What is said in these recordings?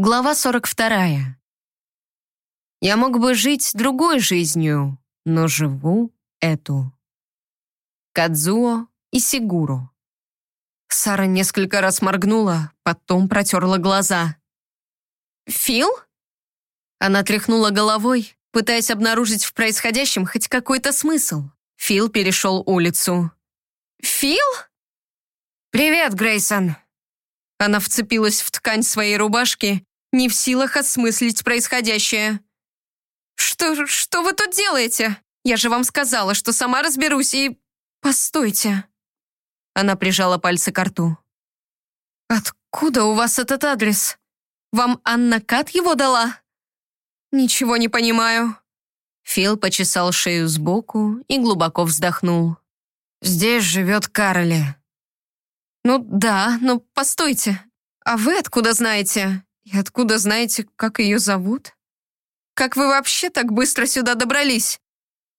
Глава 42. Я мог бы жить другой жизнью, но живу эту. Кадзуо и Сигуру. Сара несколько раз моргнула, потом протерла глаза. «Фил?» Она тряхнула головой, пытаясь обнаружить в происходящем хоть какой-то смысл. Фил перешел улицу. «Фил?» «Привет, Грейсон!» Она вцепилась в ткань своей рубашки не в силах осмыслить происходящее. «Что, что вы тут делаете? Я же вам сказала, что сама разберусь и... Постойте!» Она прижала пальцы к рту. «Откуда у вас этот адрес? Вам Анна Кат его дала?» «Ничего не понимаю». Фил почесал шею сбоку и глубоко вздохнул. «Здесь живет Кароли». «Ну да, но постойте. А вы откуда знаете?» «И откуда знаете, как ее зовут? Как вы вообще так быстро сюда добрались?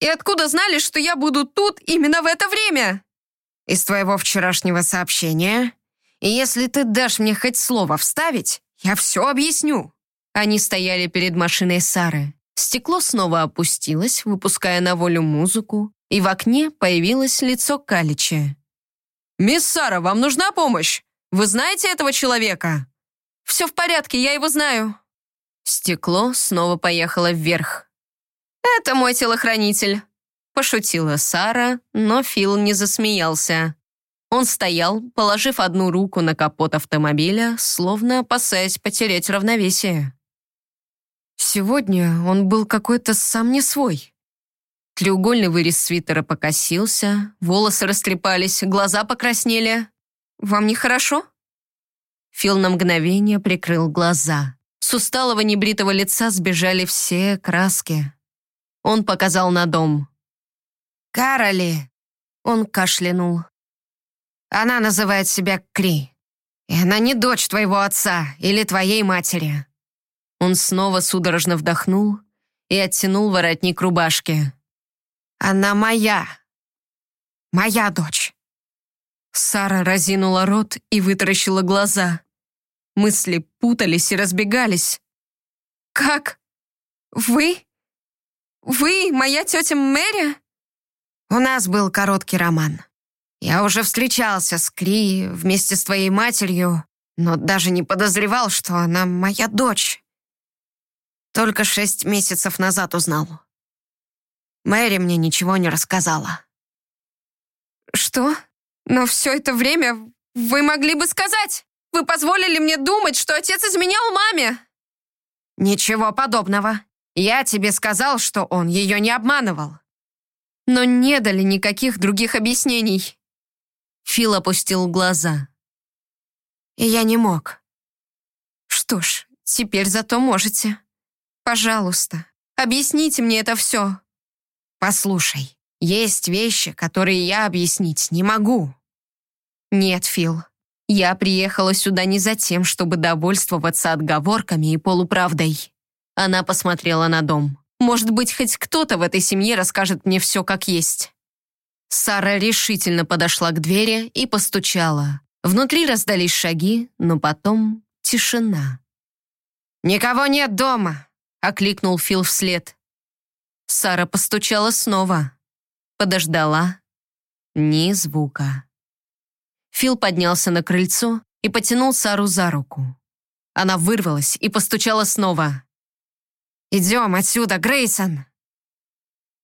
И откуда знали, что я буду тут именно в это время?» «Из твоего вчерашнего сообщения. И если ты дашь мне хоть слово вставить, я все объясню». Они стояли перед машиной Сары. Стекло снова опустилось, выпуская на волю музыку, и в окне появилось лицо Калича. «Мисс Сара, вам нужна помощь? Вы знаете этого человека?» «Все в порядке, я его знаю». Стекло снова поехало вверх. «Это мой телохранитель», — пошутила Сара, но Фил не засмеялся. Он стоял, положив одну руку на капот автомобиля, словно опасаясь потерять равновесие. Сегодня он был какой-то сам не свой. Треугольный вырез свитера покосился, волосы растрепались, глаза покраснели. «Вам нехорошо?» Фил на мгновение прикрыл глаза. С усталого небритого лица сбежали все краски. Он показал на дом. «Кароли!» Он кашлянул. «Она называет себя Кри. И она не дочь твоего отца или твоей матери». Он снова судорожно вдохнул и оттянул воротник рубашки. «Она моя. Моя дочь». Сара разинула рот и вытаращила глаза. Мысли путались и разбегались. «Как? Вы? Вы, моя тетя Мэри?» «У нас был короткий роман. Я уже встречался с Кри вместе с твоей матерью, но даже не подозревал, что она моя дочь. Только шесть месяцев назад узнал. Мэри мне ничего не рассказала». «Что? Но все это время вы могли бы сказать!» Вы позволили мне думать, что отец изменял маме!» «Ничего подобного. Я тебе сказал, что он ее не обманывал». Но не дали никаких других объяснений. Фил опустил глаза. И я не мог. Что ж, теперь зато можете. Пожалуйста, объясните мне это все. Послушай, есть вещи, которые я объяснить не могу. Нет, Фил, я приехала сюда не за тем, чтобы довольствоваться отговорками и полуправдой. Она посмотрела на дом. Может быть, хоть кто-то в этой семье расскажет мне все как есть. Сара решительно подошла к двери и постучала. Внутри раздались шаги, но потом тишина. «Никого нет дома!» — окликнул Фил вслед. Сара постучала снова. Подождала. Ни звука. Фил поднялся на крыльцо и потянул Сару за руку. Она вырвалась и постучала снова. «Идем отсюда, Грейсон!»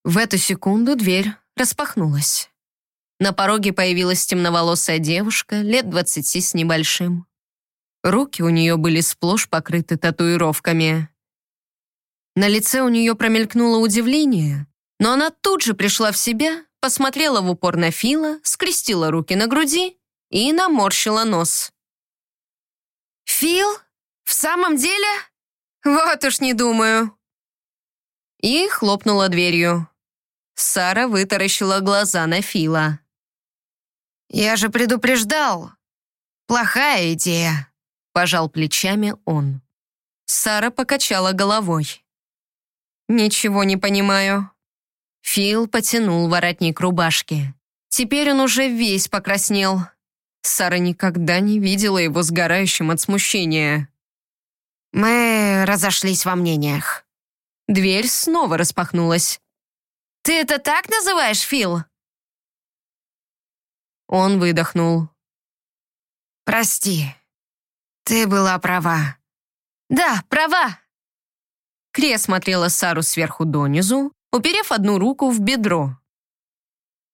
В эту секунду дверь распахнулась. На пороге появилась темноволосая девушка, лет двадцати с небольшим. Руки у нее были сплошь покрыты татуировками. На лице у нее промелькнуло удивление, но она тут же пришла в себя, посмотрела в упор на Фила, скрестила руки на груди и наморщила нос. «Фил? В самом деле? Вот уж не думаю». И хлопнула дверью. Сара вытаращила глаза на Фила. «Я же предупреждал. Плохая идея», — пожал плечами он. Сара покачала головой. «Ничего не понимаю». Фил потянул воротник рубашки. Теперь он уже весь покраснел. Сара никогда не видела его сгорающим от смущения. Мы разошлись во мнениях. Дверь снова распахнулась. «Ты это так называешь, Фил?» Он выдохнул. «Прости, ты была права». «Да, права». Крия смотрела Сару сверху донизу, уперев одну руку в бедро.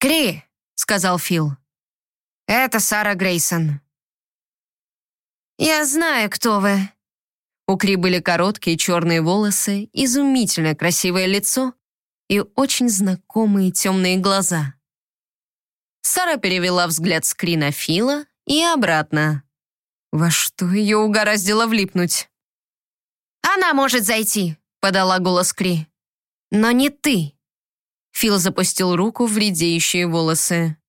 «Кри», — сказал Фил. «Это Сара Грейсон». «Я знаю, кто вы». У Кри были короткие черные волосы, изумительно красивое лицо и очень знакомые темные глаза. Сара перевела взгляд с Кри на Фила и обратно. Во что ее угораздило влипнуть? «Она может зайти», — подала голос Кри. «Но не ты». Фил запустил руку в редеющие волосы.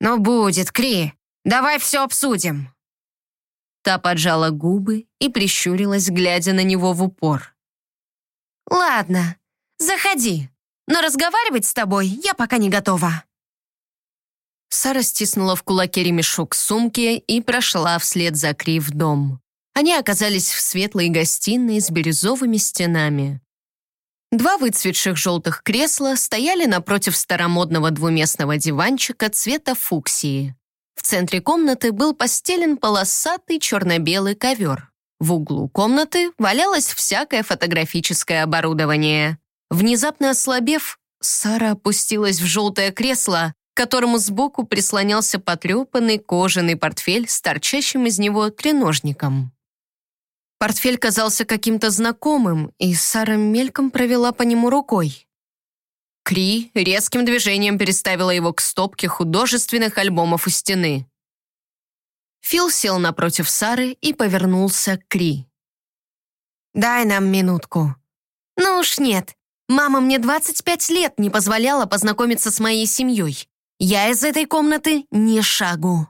«Ну будет, Кри. Давай все обсудим». Та поджала губы и прищурилась, глядя на него в упор. «Ладно, заходи, но разговаривать с тобой я пока не готова». Сара стиснула в кулаке ремешок сумки и прошла вслед за Кри в дом. Они оказались в светлой гостиной с бирюзовыми стенами. Два выцветших желтых кресла стояли напротив старомодного двуместного диванчика цвета фуксии. В центре комнаты был постелен полосатый черно-белый ковер. В углу комнаты валялось всякое фотографическое оборудование. Внезапно ослабев, Сара опустилась в желтое кресло, к которому сбоку прислонялся потрепанный кожаный портфель с торчащим из него треножником. Портфель казался каким-то знакомым, и Сара мельком провела по нему рукой. Кри резким движением переставила его к стопке художественных альбомов у стены. Фил сел напротив Сары и повернулся к Кри. «Дай нам минутку». «Ну уж нет. Мама мне 25 лет не позволяла познакомиться с моей семьей. Я из этой комнаты ни шагу».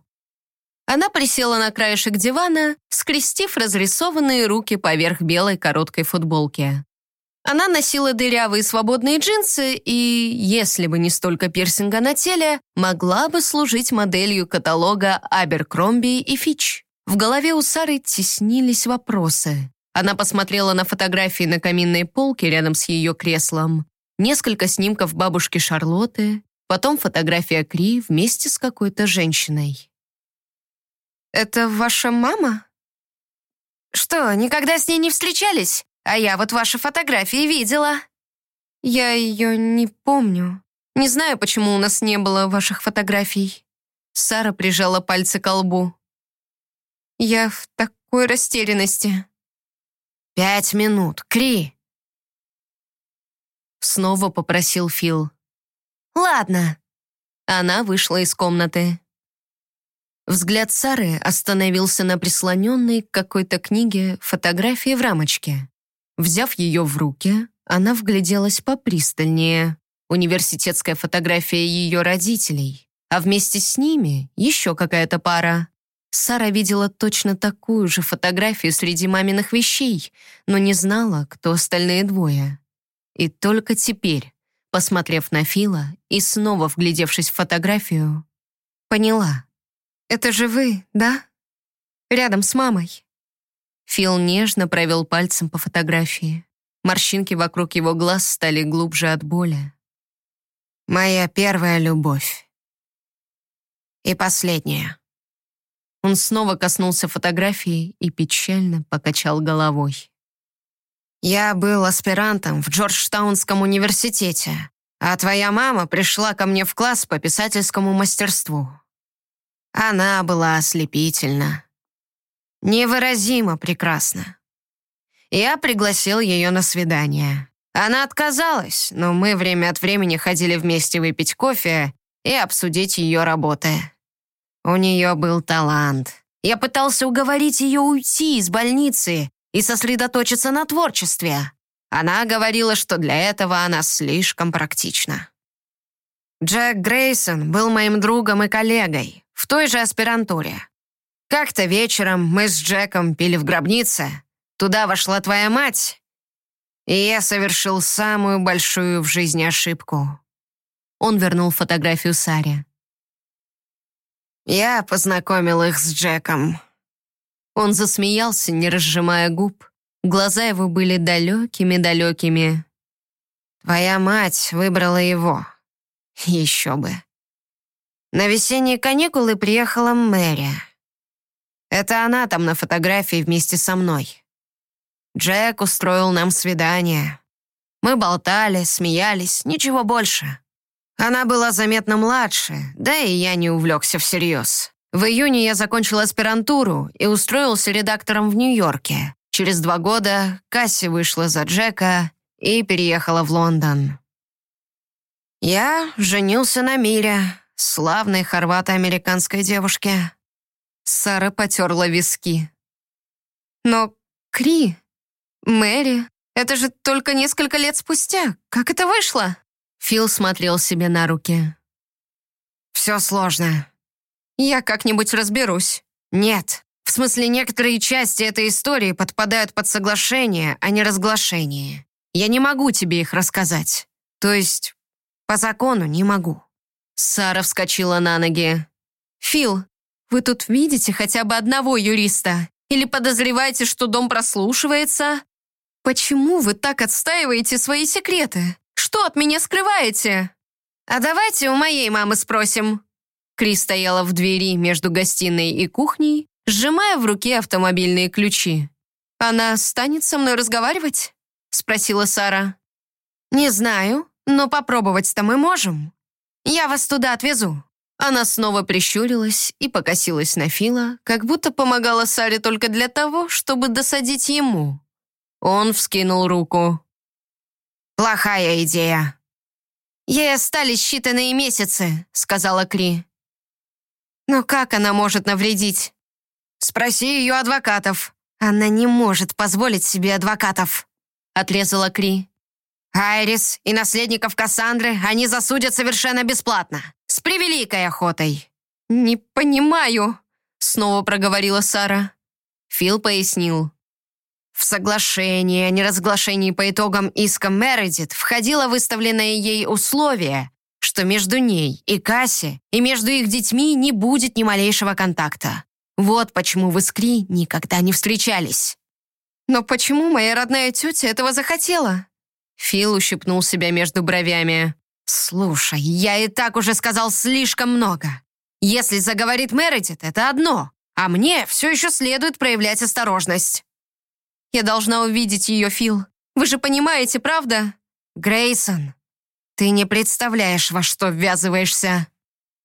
Она присела на краешек дивана, скрестив разрисованные руки поверх белой короткой футболки. Она носила дырявые свободные джинсы и, если бы не столько пирсинга на теле, могла бы служить моделью каталога Аберкромби и Фич. В голове у Сары теснились вопросы. Она посмотрела на фотографии на каминной полке рядом с ее креслом, несколько снимков бабушки Шарлотты, потом фотография Кри вместе с какой-то женщиной. «Это ваша мама?» «Что, никогда с ней не встречались? А я вот ваши фотографии видела». «Я ее не помню. Не знаю, почему у нас не было ваших фотографий». Сара прижала пальцы к лбу. «Я в такой растерянности». «Пять минут, Кри!» Снова попросил Фил. «Ладно». Она вышла из комнаты. Взгляд Сары остановился на прислоненной к какой-то книге фотографии в рамочке. Взяв ее в руки, она вгляделась попристальнее. Университетская фотография ее родителей, а вместе с ними еще какая-то пара. Сара видела точно такую же фотографию среди маминых вещей, но не знала, кто остальные двое. И только теперь, посмотрев на Фила и снова вглядевшись в фотографию, поняла — «Это же вы, да? Рядом с мамой?» Фил нежно провел пальцем по фотографии. Морщинки вокруг его глаз стали глубже от боли. «Моя первая любовь. И последняя». Он снова коснулся фотографии и печально покачал головой. «Я был аспирантом в Джорджтаунском университете, а твоя мама пришла ко мне в класс по писательскому мастерству. Она была ослепительна. Невыразимо прекрасна. Я пригласил ее на свидание. Она отказалась, но мы время от времени ходили вместе выпить кофе и обсудить ее работы. У нее был талант. Я пытался уговорить ее уйти из больницы и сосредоточиться на творчестве. Она говорила, что для этого она слишком практична. Джек Грейсон был моим другом и коллегой в той же аспирантуре. Как-то вечером мы с Джеком пили в гробнице. Туда вошла твоя мать, и я совершил самую большую в жизни ошибку. Он вернул фотографию Саре. Я познакомил их с Джеком. Он засмеялся, не разжимая губ. Глаза его были далекими-далекими. «Твоя мать выбрала его. Еще бы. На весенние каникулы приехала Мэри. Это она там на фотографии вместе со мной. Джек устроил нам свидание. Мы болтали, смеялись, ничего больше. Она была заметно младше, да и я не увлекся всерьез. В июне я закончил аспирантуру и устроился редактором в Нью-Йорке. Через два года Касси вышла за Джека и переехала в Лондон. Я женился на Мире, славной хорвато-американской девушке. Сара потерла виски. Но Кри, Мэри, это же только несколько лет спустя. Как это вышло? Фил смотрел себе на руки. «Все сложно. Я как-нибудь разберусь». «Нет. В смысле, некоторые части этой истории подпадают под соглашение, а не разглашение. Я не могу тебе их рассказать. То есть, по закону не могу». Сара вскочила на ноги. «Фил, вы тут видите хотя бы одного юриста? Или подозреваете, что дом прослушивается? Почему вы так отстаиваете свои секреты? Что от меня скрываете?» «А давайте у моей мамы спросим». Кри стояла в двери между гостиной и кухней, сжимая в руке автомобильные ключи. «Она станет со мной разговаривать?» — спросила Сара. «Не знаю, но попробовать-то мы можем. Я вас туда отвезу». Она снова прищурилась и покосилась на Фила, как будто помогала Саре только для того, чтобы досадить ему. Он вскинул руку. «Плохая идея». «Ей остались считанные месяцы», — сказала Кри. «Но как она может навредить?» «Спроси ее адвокатов». «Она не может позволить себе адвокатов», — отрезала Кри. «Айрис и наследников Кассандры они засудят совершенно бесплатно, с превеликой охотой». «Не понимаю», — снова проговорила Сара. Фил пояснил. В соглашение о неразглашении по итогам иска Мередит входило выставленное ей условие, что между ней и Касси и между их детьми не будет ни малейшего контакта. Вот почему вы с Кри никогда не встречались. Но почему моя родная тетя этого захотела? Фил ущипнул себя между бровями. «Слушай, я и так уже сказал слишком много. Если заговорит Мередит, это одно, а мне все еще следует проявлять осторожность». Я должна увидеть ее, Фил. Вы же понимаете, правда? Грейсон, ты не представляешь, во что ввязываешься.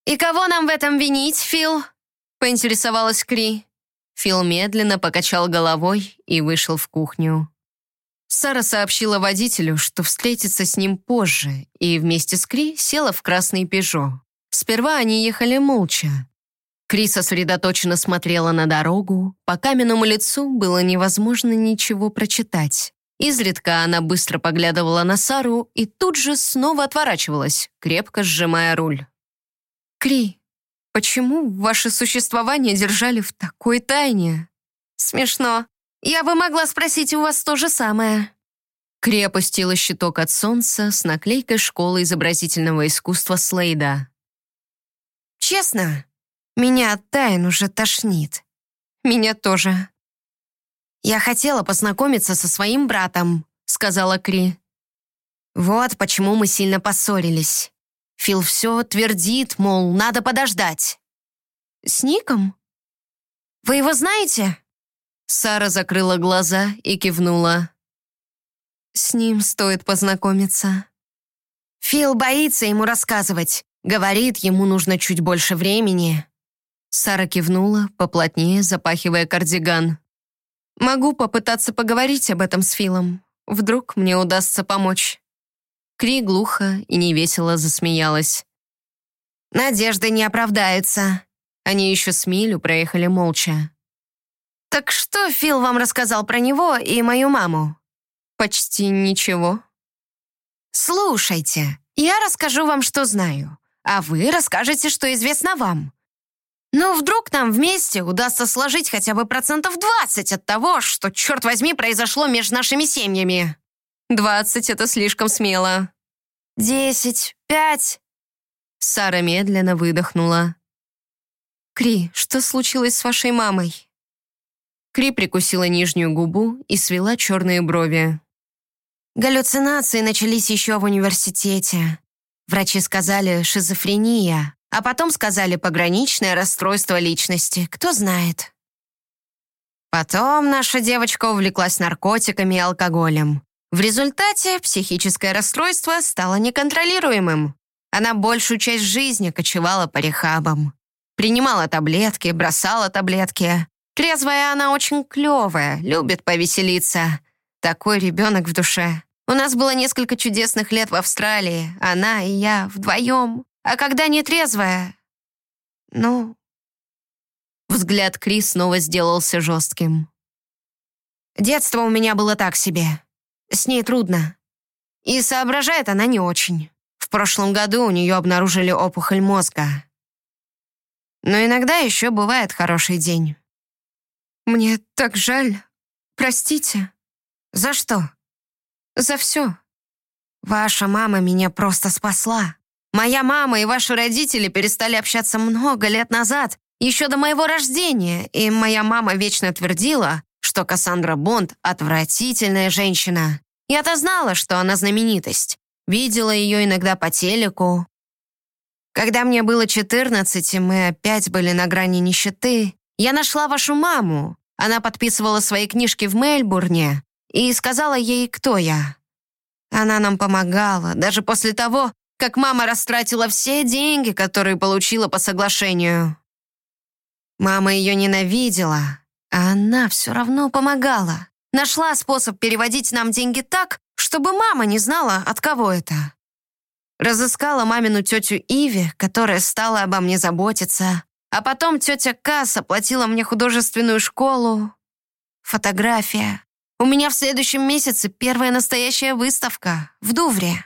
И кого нам в этом винить, Фил? Поинтересовалась Кри. Фил медленно покачал головой и вышел в кухню. Сара сообщила водителю, что встретится с ним позже, и вместе с Кри села в красный «Пежо». Сперва они ехали молча. Крис сосредоточенно смотрела на дорогу. По каменному лицу было невозможно ничего прочитать. Изредка она быстро поглядывала на Сару и тут же снова отворачивалась, крепко сжимая руль. «Кри, почему ваше существование держали в такой тайне?» «Смешно. Я бы могла спросить у вас то же самое». Кри опустила щиток от солнца с наклейкой школы изобразительного искусства Слейда. «Честно, меня от тайн уже тошнит. Меня тоже. Я хотела познакомиться со своим братом, сказала Кри. Вот почему мы сильно поссорились. Фил все твердит, мол, надо подождать. С Ником? Вы его знаете? Сара закрыла глаза и кивнула. С ним стоит познакомиться. Фил боится ему рассказывать. Говорит, ему нужно чуть больше времени. Сара кивнула, поплотнее запахивая кардиган. «Могу попытаться поговорить об этом с Филом. Вдруг мне удастся помочь». Кри глухо и невесело засмеялась. «Надежды не оправдаются». Они еще с милю проехали молча. «Так что Фил вам рассказал про него и мою маму?» «Почти ничего». «Слушайте, я расскажу вам, что знаю, а вы расскажете, что известно вам. Ну, вдруг нам вместе удастся сложить хотя бы процентов 20 от того, что, черт возьми, произошло между нашими семьями. 20 — это слишком смело. Десять, пять. Сара медленно выдохнула. «Кри, что случилось с вашей мамой?» Кри прикусила нижнюю губу и свела черные брови. Галлюцинации начались еще в университете. Врачи сказали шизофрения, а потом сказали пограничное расстройство личности. Кто знает. Потом наша девочка увлеклась наркотиками и алкоголем. В результате психическое расстройство стало неконтролируемым. Она большую часть жизни кочевала по рехабам. Принимала таблетки, бросала таблетки. Трезвая она очень клевая, любит повеселиться. Такой ребенок в душе. У нас было несколько чудесных лет в Австралии, она и я вдвоем. А когда не трезвая, ну... Взгляд Крис снова сделался жестким. Детство у меня было так себе. С ней трудно. И соображает она не очень. В прошлом году у нее обнаружили опухоль мозга. Но иногда еще бывает хороший день. Мне так жаль. Простите. За что? За все. Ваша мама меня просто спасла. Моя мама и ваши родители перестали общаться много лет назад, еще до моего рождения, и моя мама вечно твердила, что Кассандра Бонд — отвратительная женщина. Я-то знала, что она знаменитость. Видела ее иногда по телеку. Когда мне было 14, и мы опять были на грани нищеты, я нашла вашу маму. Она подписывала свои книжки в Мельбурне, и сказала ей, кто я. Она нам помогала, даже после того, как мама растратила все деньги, которые получила по соглашению. Мама ее ненавидела, а она все равно помогала. Нашла способ переводить нам деньги так, чтобы мама не знала, от кого это. Разыскала мамину тетю Иви, которая стала обо мне заботиться. А потом тетя Касс оплатила мне художественную школу. Фотография. У меня в следующем месяце первая настоящая выставка в Дувре».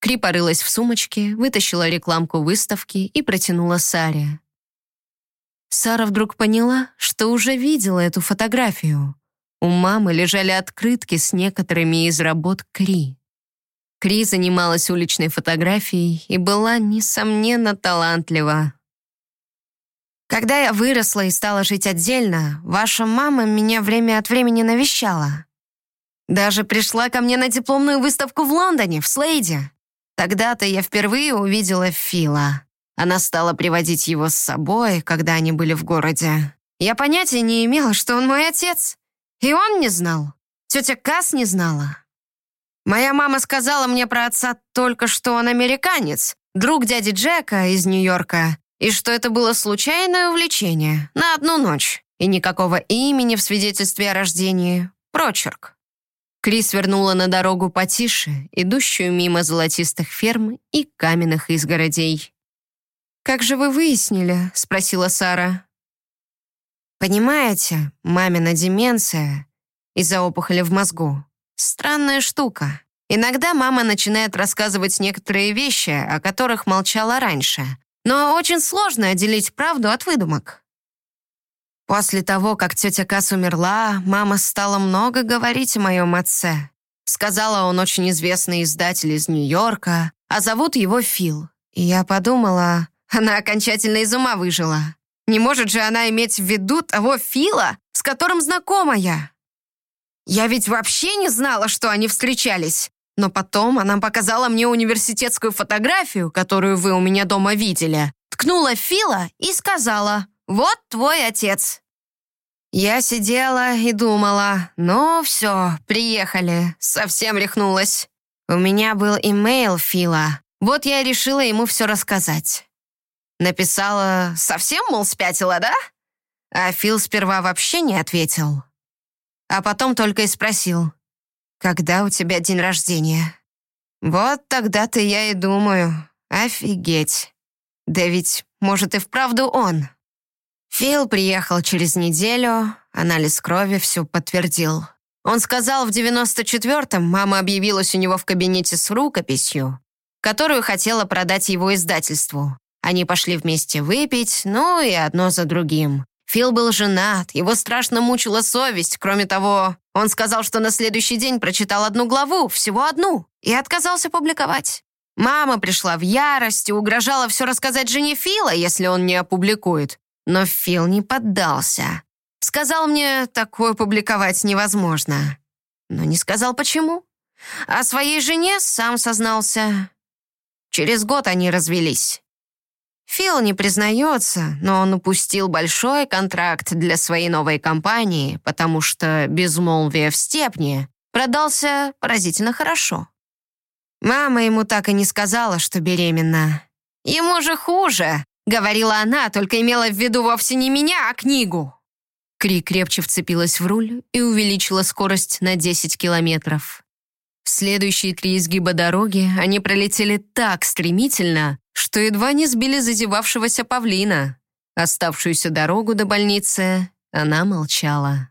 Кри порылась в сумочке, вытащила рекламку выставки и протянула Саре. Сара вдруг поняла, что уже видела эту фотографию. У мамы лежали открытки с некоторыми из работ Кри. Кри занималась уличной фотографией и была, несомненно, талантлива. Когда я выросла и стала жить отдельно, ваша мама меня время от времени навещала. Даже пришла ко мне на дипломную выставку в Лондоне, в Слейде. Тогда-то я впервые увидела Фила. Она стала приводить его с собой, когда они были в городе. Я понятия не имела, что он мой отец. И он не знал. Тетя Касс не знала. Моя мама сказала мне про отца только, что он американец, друг дяди Джека из Нью-Йорка, и что это было случайное увлечение на одну ночь, и никакого имени в свидетельстве о рождении. Прочерк. Крис вернула на дорогу потише, идущую мимо золотистых ферм и каменных изгородей. «Как же вы выяснили?» — спросила Сара. «Понимаете, мамина деменция из-за опухоли в мозгу. Странная штука. Иногда мама начинает рассказывать некоторые вещи, о которых молчала раньше, но очень сложно отделить правду от выдумок. После того, как тетя Кас умерла, мама стала много говорить о моем отце. Сказала, он очень известный издатель из Нью-Йорка, а зовут его Фил. И я подумала, она окончательно из ума выжила. Не может же она иметь в виду того Фила, с которым знакома я. Я ведь вообще не знала, что они встречались. Но потом она показала мне университетскую фотографию, которую вы у меня дома видели, ткнула Фила и сказала «Вот твой отец». Я сидела и думала, ну все, приехали, совсем рехнулась. У меня был имейл Фила, вот я решила ему все рассказать. Написала «Совсем, мол, спятила, да?» А Фил сперва вообще не ответил. А потом только и спросил когда у тебя день рождения. Вот тогда-то я и думаю, офигеть. Да ведь, может, и вправду он. Фил приехал через неделю, анализ крови все подтвердил. Он сказал, в 94-м мама объявилась у него в кабинете с рукописью, которую хотела продать его издательству. Они пошли вместе выпить, ну и одно за другим. Фил был женат, его страшно мучила совесть. Кроме того, он сказал, что на следующий день прочитал одну главу, всего одну, и отказался публиковать. Мама пришла в ярость и угрожала все рассказать жене Фила, если он не опубликует. Но Фил не поддался. Сказал мне, такое публиковать невозможно. Но не сказал, почему. А своей жене сам сознался. Через год они развелись. Фил не признается, но он упустил большой контракт для своей новой компании, потому что «Безмолвие в степне» продался поразительно хорошо. Мама ему так и не сказала, что беременна. «Ему же хуже», — говорила она, только имела в виду вовсе не меня, а книгу. Кри крепче вцепилась в руль и увеличила скорость на 10 километров. В следующие три изгиба дороги они пролетели так стремительно, что едва не сбили зазевавшегося павлина. Оставшуюся дорогу до больницы она молчала.